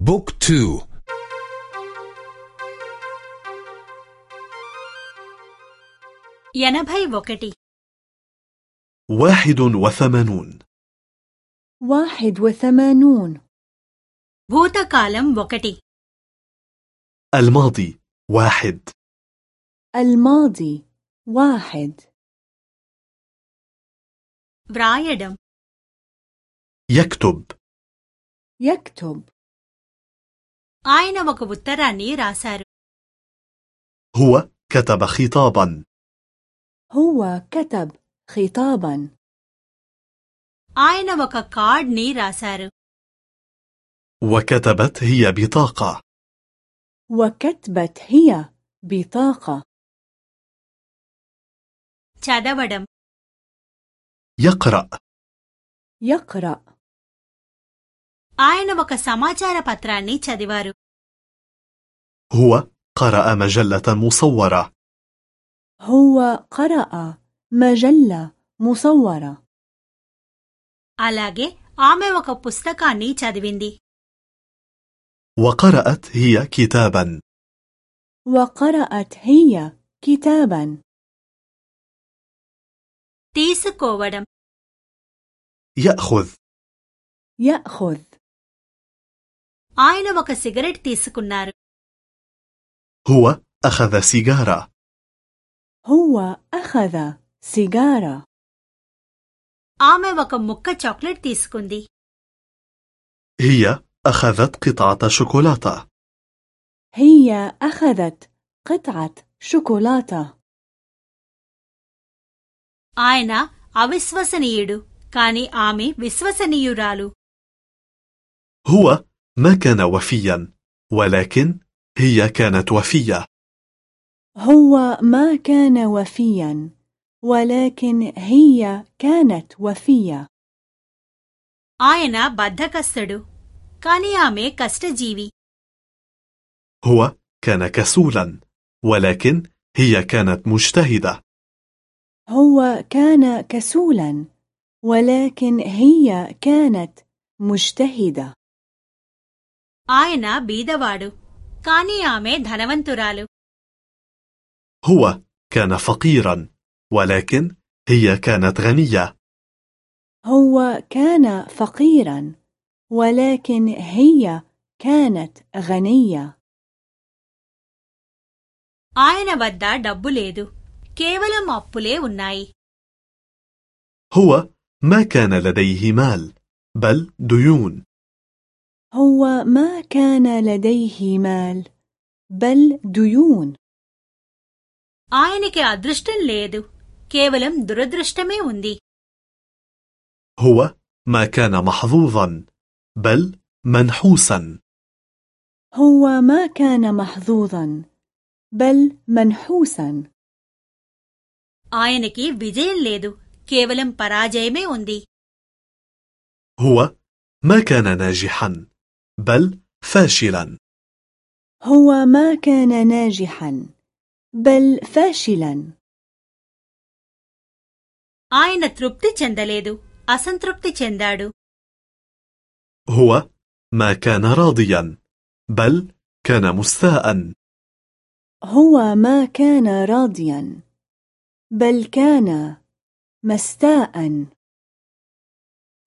book two. ఎనభై ఒకటి واحد وثمانون. واحد وثمانون. భూత కాలం ఒకటి الماضي واحد. الماضي واحد. వ్రాయడం يكتب. يكتب. ఆయన ఒక ఉత్తరాన్ని రాశారు هو كتب خطابا هو كتب خطابا ఆయన ఒక కార్డ్ని రాశారు وكتبت هي بطاقة وكتبت هي بطاقة చదవడం يقرأ يقرأ ఆయన ఒక సమాచార పత్రాన్ని చదివారు هو قرأ مجلة مصورة هو قرأ مجلة مصورة అలాగే ఆమె ఒక పుస్తకాన్ని చదివింది وقرأت هي كتابا وقرأت هي كتابا తీసుకోవడం يأخذ يأخذ ఆయన ఒక సిగరెట్ తీసుకున్నారు هو أخذ سيجارة هو أخذ سيجارة ఆమె ఒక ముక్క చాక్లెట్ తీసుకుంది هي أخذت قطعة شوكولاتة هي أخذت قطعة شوكولاتة ఆయన అవిశ్వసనీయుడు కాని ఆమె విశ్వసనీయురాలు هو ما كان وفيا ولكن هي كانت وفية هو ما كان وفيا ولكن هي كانت وفية ఆయన బద్ధకస్తుడు కాని ఆమె కష్టజీవి هو كان كسولا ولكن هي كانت مجتهدة هو كان كسولا ولكن هي كانت مجتهدة ఆయన బీదవాడు కాని ఆమె ధనవంతురాలు هو كان فقيرا ولكن هي كانت غنية هو كان فقيرا ولكن هي كانت غنية ఆయన వద్ద డబ్బు లేదు కేవలం అప్పులే ఉన్నాయి هو ما كان لديه مال بل ديون هو ما كان لديه مال بل ديون ఆయనకి అదృష్టం లేదు కేవలం దురదృష్టమే ఉంది هو ما كان محظوظا بل منحوسا هو ما كان محظوظا بل منحوسا ఆయనకి విజయం లేదు కేవలం పరాజయమే ఉంది هو ما كان ناجحا بل فاشلا هو ما كان ناجحا بل فاشلا ఆయన తృప్తి చెందలేదు అసంతృప్తి చెందాడు هو ما كان راضيا بل كان مستاء هو ما كان راضيا بل كان مستاء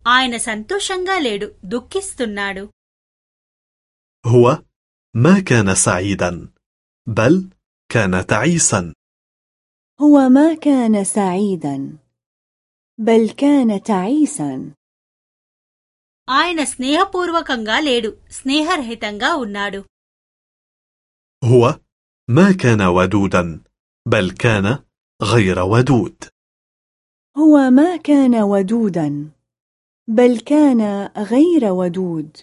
ఆయన సంతోషంగా లేడు దుఃఖిస్తున్నాడు هو ما كان سعيدا بل كان تعيسا هو ما كان سعيدا بل كان تعيسا ఆయన స్నేహపూర్వకంగా లేడు స్నేహరహితంగా ఉన్నాడు هو ما كان ودودا بل كان غير ودود هو ما كان ودودا بل كان غير ودود